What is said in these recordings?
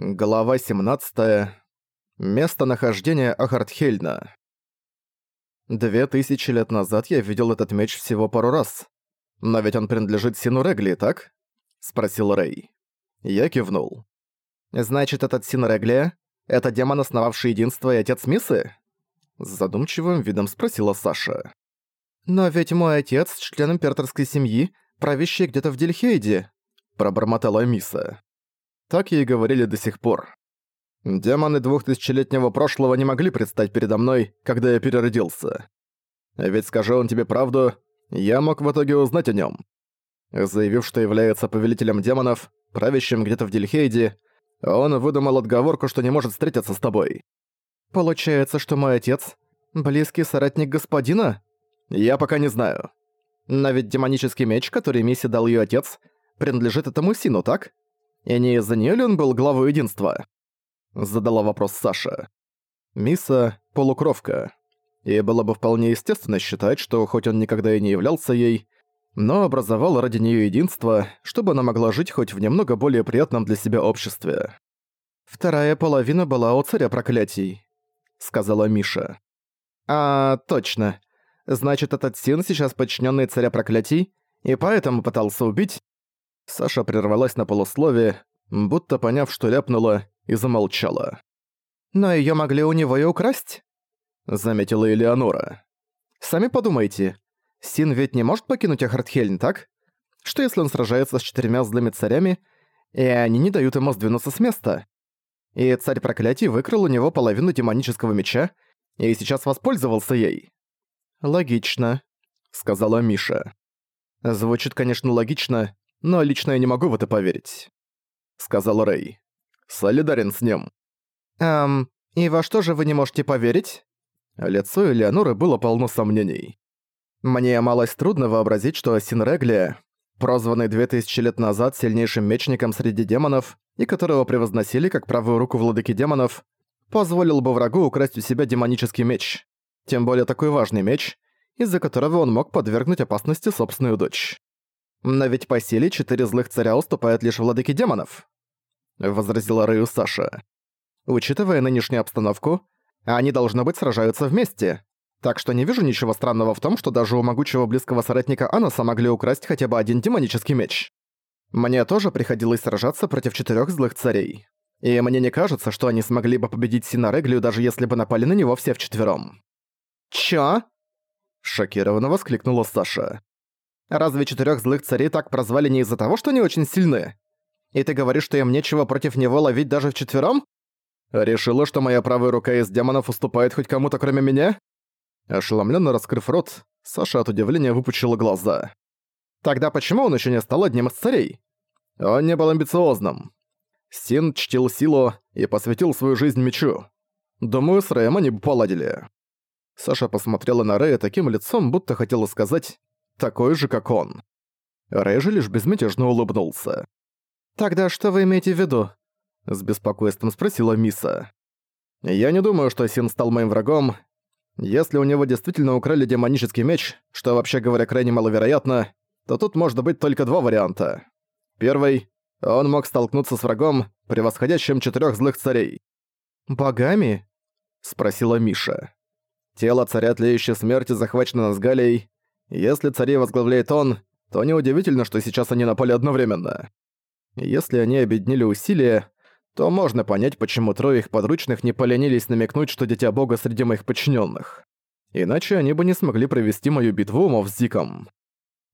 Глава 17. Местонахождение Ахартхельна. Две тысячи лет назад я видел этот меч всего пару раз. Но ведь он принадлежит Сину Регли, так? Спросил Рэй. Я кивнул. Значит, этот Син Регли — это демон, основавший единство и отец Мисы? С задумчивым видом спросила Саша. Но ведь мой отец — член императорской семьи, правящий где-то в Дельхейде, пробормотала Миса. Так ей говорили до сих пор. Демоны двухтысячелетнего прошлого не могли предстать передо мной, когда я переродился. Ведь скажи он тебе правду, я мог в итоге узнать о нем. Заявив, что является повелителем демонов, правящим где-то в Дельхейде, он выдумал отговорку, что не может встретиться с тобой. Получается, что мой отец — близкий соратник господина? Я пока не знаю. Но ведь демонический меч, который Мисси дал ее отец, принадлежит этому Сину, так? И не из-за неё ли он был главой единства? Задала вопрос Саша. Миса — полукровка. И было бы вполне естественно считать, что хоть он никогда и не являлся ей, но образовал ради неё единство, чтобы она могла жить хоть в немного более приятном для себя обществе. «Вторая половина была у царя проклятий», — сказала Миша. «А, точно. Значит, этот Син сейчас подчиненный царя проклятий, и поэтому пытался убить, Саша прервалась на полусловие, будто поняв, что ляпнула, и замолчала. «Но её могли у него и украсть», — заметила Элеонора. «Сами подумайте, Син ведь не может покинуть Ахартхельн, так? Что если он сражается с четырьмя злыми царями, и они не дают ему сдвинуться с места? И царь проклятий выкрал у него половину демонического меча и сейчас воспользовался ей». «Логично», — сказала Миша. Звучит, конечно, логично, но лично я не могу в это поверить», — сказал Рэй. «Солидарен с ним». «Эм, и во что же вы не можете поверить?» Лицо Элеоноры было полно сомнений. «Мне малость трудно вообразить, что Синреглия, прозванный две тысячи лет назад сильнейшим мечником среди демонов и которого превозносили как правую руку владыки демонов, позволил бы врагу украсть у себя демонический меч. Тем более такой важный меч, из-за которого он мог подвергнуть опасности собственную дочь. Но ведь по силе четыре злых царя уступают лишь владыке демонов», — возразила Рэю Саша. «Учитывая нынешнюю обстановку, они, должно быть, сражаются вместе, так что не вижу ничего странного в том, что даже у могучего близкого соратника Аноса могли украсть хотя бы один демонический меч. Мне тоже приходилось сражаться против четырех злых царей. И мне не кажется, что они смогли бы победить Синареглию, даже если бы напали на него все вчетвером. «Чё?» – шокированно воскликнула Саша. Разве четырёх злых царей так прозвали не из-за того, что они очень сильны? И ты говоришь, что им нечего против него ловить даже вчетвером? Решила, что моя правая рука из демонов уступает хоть кому-то кроме меня? Ошеломленно раскрыв рот, Саша от удивления выпучила глаза. Тогда почему он еще не стал одним из царей? Он не был амбициозным. Син чтил силу и посвятил свою жизнь мечу. Думаю, с Рэем они бы поладили. Саша посмотрела на Рэя таким лицом, будто хотела сказать такой же, как он. Рэй же лишь безмятежно улыбнулся. «Тогда что вы имеете в виду?» С беспокойством спросила Миса. «Я не думаю, что Син стал моим врагом. Если у него действительно украли демонический меч, что вообще говоря крайне маловероятно, то тут может быть только два варианта. Первый — он мог столкнуться с врагом, превосходящим четырех злых царей. «Богами?» — спросила Миша. Тело царя тлеющей смерти захвачено Назгалией, если царей возглавляет он, то неудивительно, что сейчас они напали одновременно. Если они объединили усилия, то можно понять, почему трое их подручных не поленились намекнуть, что Дитя Бога среди моих подчиненных. Иначе они бы не смогли провести мою битву умов с Диком.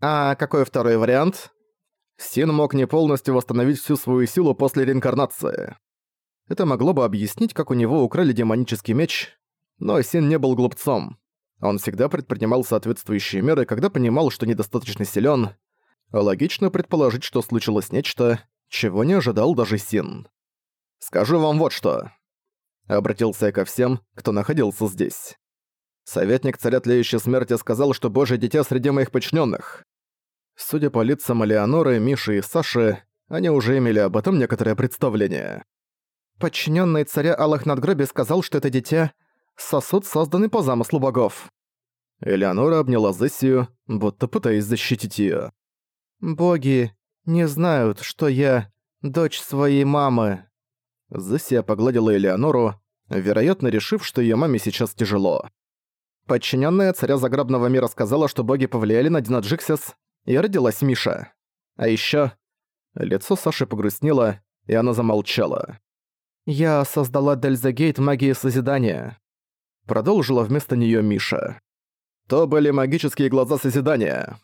А какой второй вариант? Син мог не полностью восстановить всю свою силу после реинкарнации. Это могло бы объяснить, как у него украли демонический меч, но Син не был глупцом. Он всегда предпринимал соответствующие меры, когда понимал, что недостаточно силен. Логично предположить, что случилось нечто, чего не ожидал даже Син. «Скажу вам вот что», — обратился я ко всем, кто находился здесь. Советник царя Тлеющей Смерти сказал, что божье дитя среди моих подчиненных. Судя по лицам Элеоноры, Миши и Саши, они уже имели об этом некоторое представление. Подчиненный царя Аллах Надгроби сказал, что это дитя сосуд, созданный по замыслу богов. Элеонора обняла Зессию, будто пытаясь защитить её. «Боги не знают, что я дочь своей мамы», Зессия погладила Элеонору, вероятно, решив, что её маме сейчас тяжело. Подчиненная царя загробного мира сказала, что боги повлияли на Динаджиксис, и родилась Миша. А ещё... Лицо Саши погрустнело, и она замолчала. «Я создала Дельзагейт магии Созидания», — продолжила вместо неё Миша. «То были магические глаза Созидания.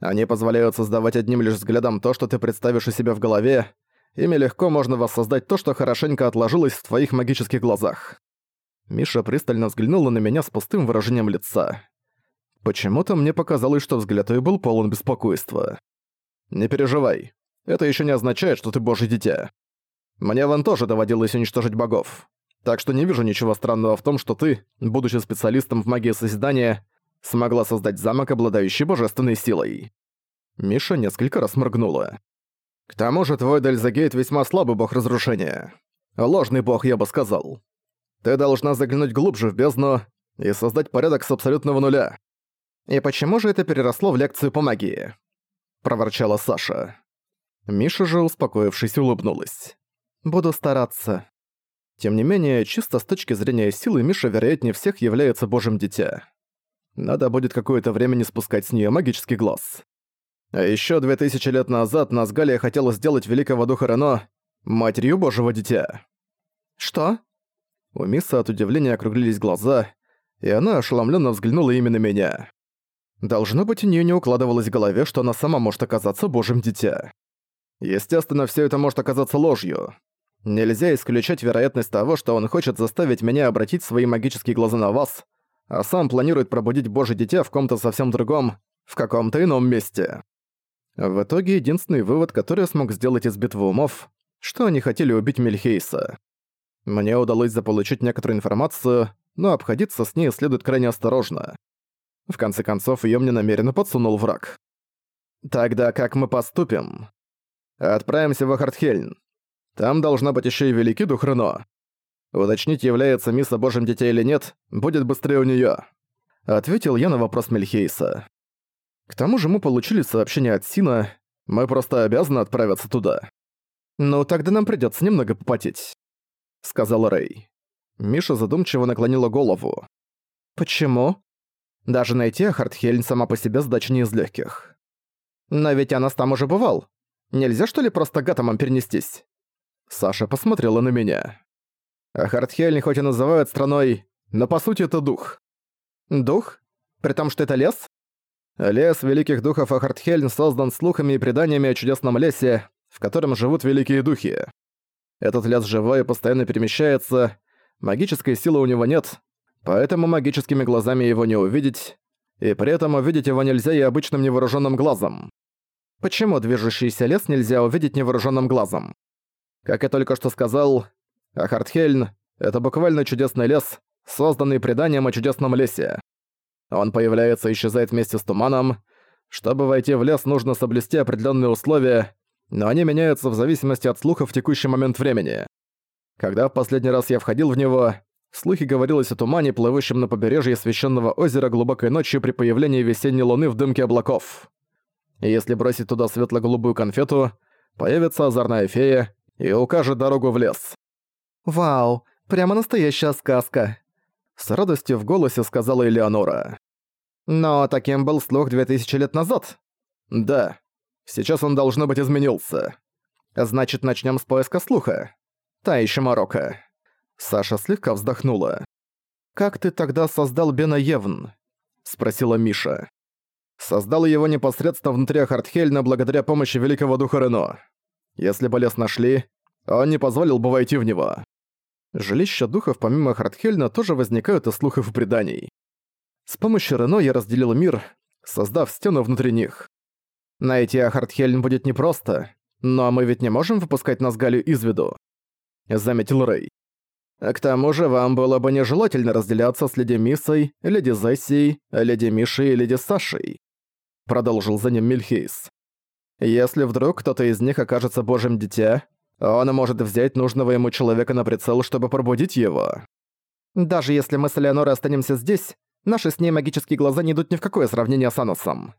Они позволяют создавать одним лишь взглядом то, что ты представишь у себя в голове. Ими легко можно воссоздать то, что хорошенько отложилось в твоих магических глазах». Миша пристально взглянула на меня с пустым выражением лица. Почему-то мне показалось, что взгляд ее был полон беспокойства. «Не переживай. Это еще не означает, что ты божье дитя. Мне вон тоже доводилось уничтожить богов. Так что не вижу ничего странного в том, что ты, будучи специалистом в магии созидания, смогла создать замок, обладающий божественной силой». Миша несколько раз моргнула. «К тому же твой Дельзагейт весьма слабый бог разрушения. Ложный бог, я бы сказал. Ты должна заглянуть глубже в бездну и создать порядок с абсолютного нуля. И почему же это переросло в лекцию по магии?» проворчала Саша. Миша же, успокоившись, улыбнулась. «Буду стараться». Тем не менее, чисто с точки зрения силы, Миша, вероятнее всех, является божьим дитя. Надо будет какое-то время не спускать с нее магический глаз. А еще две тысячи лет назад Назгалия хотела сделать великого духа Рено матерью божьего дитя. «Что?» У Миса от удивления округлились глаза, и она ошеломленно взглянула именно меня. Должно быть, у нее не укладывалось в голове, что она сама может оказаться божьим дитя. Естественно, все это может оказаться ложью. Нельзя исключать вероятность того, что он хочет заставить меня обратить свои магические глаза на вас, а сам планирует пробудить божье дитя в ком-то совсем другом, в каком-то ином месте. В итоге, единственный вывод, который я смог сделать из битвы умов, что они хотели убить Мельхейса. Мне удалось заполучить некоторую информацию, но обходиться с ней следует крайне осторожно. В конце концов, её мне намеренно подсунул враг. Тогда как мы поступим? Отправимся в Ахартхельн. Там должна быть ещё и Великий Дух Рено. Уточнить, является Мисса Божьим Детей или нет, будет быстрее у неё. Ответил я на вопрос Мельхейса. К тому же мы получили сообщение от Сина, мы просто обязаны отправиться туда. Ну, тогда нам придётся немного попотеть сказал Рэй. Миша задумчиво наклонила голову. «Почему?» Даже найти Ахартхельн сама по себе задача не из легких. «Но ведь она там уже бывал. Нельзя что ли просто Гатамом перенестись?» Саша посмотрела на меня. Ахартхельн хоть и называют страной, но по сути это дух. Дух? При том, что это лес? Лес великих духов Ахартхельн создан слухами и преданиями о чудесном лесе, в котором живут великие духи. Этот лес живой и постоянно перемещается, магической силы у него нет, поэтому магическими глазами его не увидеть, и при этом увидеть его нельзя и обычным невооруженным глазом. Почему движущийся лес нельзя увидеть невооруженным глазом? Как я только что сказал, Ахартхельн — это буквально чудесный лес, созданный преданием о чудесном лесе. Он появляется и исчезает вместе с туманом. Чтобы войти в лес, нужно соблюсти определенные условия, но они меняются в зависимости от слухов в текущий момент времени. Когда в последний раз я входил в него, слухи говорилось о тумане, плывущем на побережье священного озера глубокой ночью при появлении весенней луны в дымке облаков. И если бросить туда светло-голубую конфету, появится озорная фея и укажет дорогу в лес. «Вау, прямо настоящая сказка!» С радостью в голосе сказала Элеонора. «Но таким был слух две тысячи лет назад». «Да, Сейчас он, должно быть, изменился. Значит, начнем с поиска слуха. Та еще Марокко. Саша слегка вздохнула. «Как ты тогда создал Бена Евн?» — спросила Миша. «Создал его непосредственно внутри Хартхельна благодаря помощи Великого Духа Рено. Если бы лес нашли, он не позволил бы войти в него. Жилища духов помимо Хартхельна тоже возникают из слухов и преданий. С помощью Рено я разделил мир, создав стену внутри них. Найти Ахартхельн будет непросто, но мы ведь не можем выпускать Назгалю из виду», — заметил Рэй. «К тому же вам было бы нежелательно разделяться с Леди Миссой, Леди Зессией, Леди Мишей и Леди Сашей», — продолжил за ним Мильхейс. «Если вдруг кто-то из них окажется божьим дитя, он может взять нужного ему человека на прицел, чтобы пробудить его. Даже если мы с Элеонорой останемся здесь, наши с ней магические глаза не идут ни в какое сравнение с Аносом.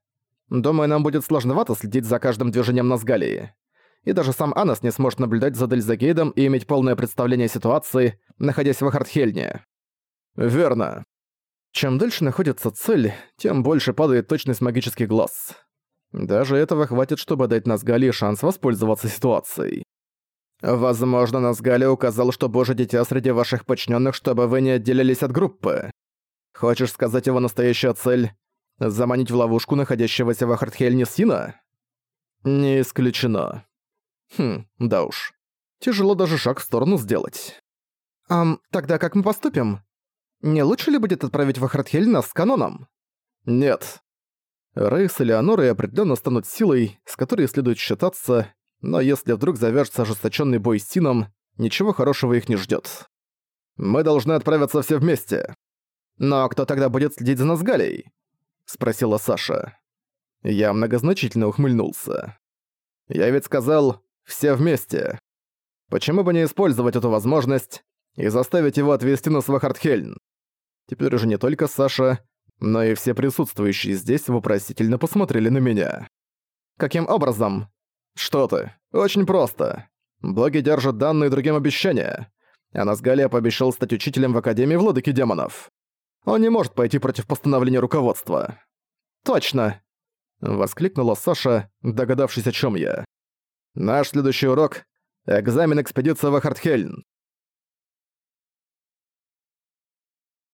Думаю, нам будет сложновато следить за каждым движением Назгалии. и даже сам Анас не сможет наблюдать за Дельзагейдом и иметь полное представление ситуации, находясь в Ахартхельне. Верно. Чем дальше находится цель, тем больше падает точность магических глаз. Даже этого хватит, чтобы дать Назгали шанс воспользоваться ситуацией. Возможно, Назгали указал, что Божье Дитя среди ваших подчиненных, чтобы вы не отделились от группы. Хочешь сказать, его настоящая цель — заманить в ловушку находящегося в Ахартхельне Сина? Не исключено. Хм, да уж. Тяжело даже шаг в сторону сделать. Ам, тогда как мы поступим? Не лучше ли будет отправить в Ахартхель нас с каноном? Нет. Рейс и Леонора определенно станут силой, с которой следует считаться, но если вдруг завяжется ожесточенный бой с Сином, ничего хорошего их не ждет. Мы должны отправиться все вместе. Но кто тогда будет следить за нас Галей? спросила Саша. Я многозначительно ухмыльнулся. Я ведь сказал «все вместе». Почему бы не использовать эту возможность и заставить его отвезти нас в Ахартхельн? Теперь уже не только Саша, но и все присутствующие здесь вопросительно посмотрели на меня. «Каким образом?» «Что ты? Очень просто. Боги держат данные другим обещания. А Назгалия пообещал стать учителем в Академии Владыки Демонов. Он не может пойти против постановления руководства». «Точно!» — воскликнула Саша, догадавшись, о чем я. «Наш следующий урок — экзамен экспедиции в Ахартхельн.